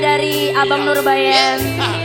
dari Abang Nurbayan.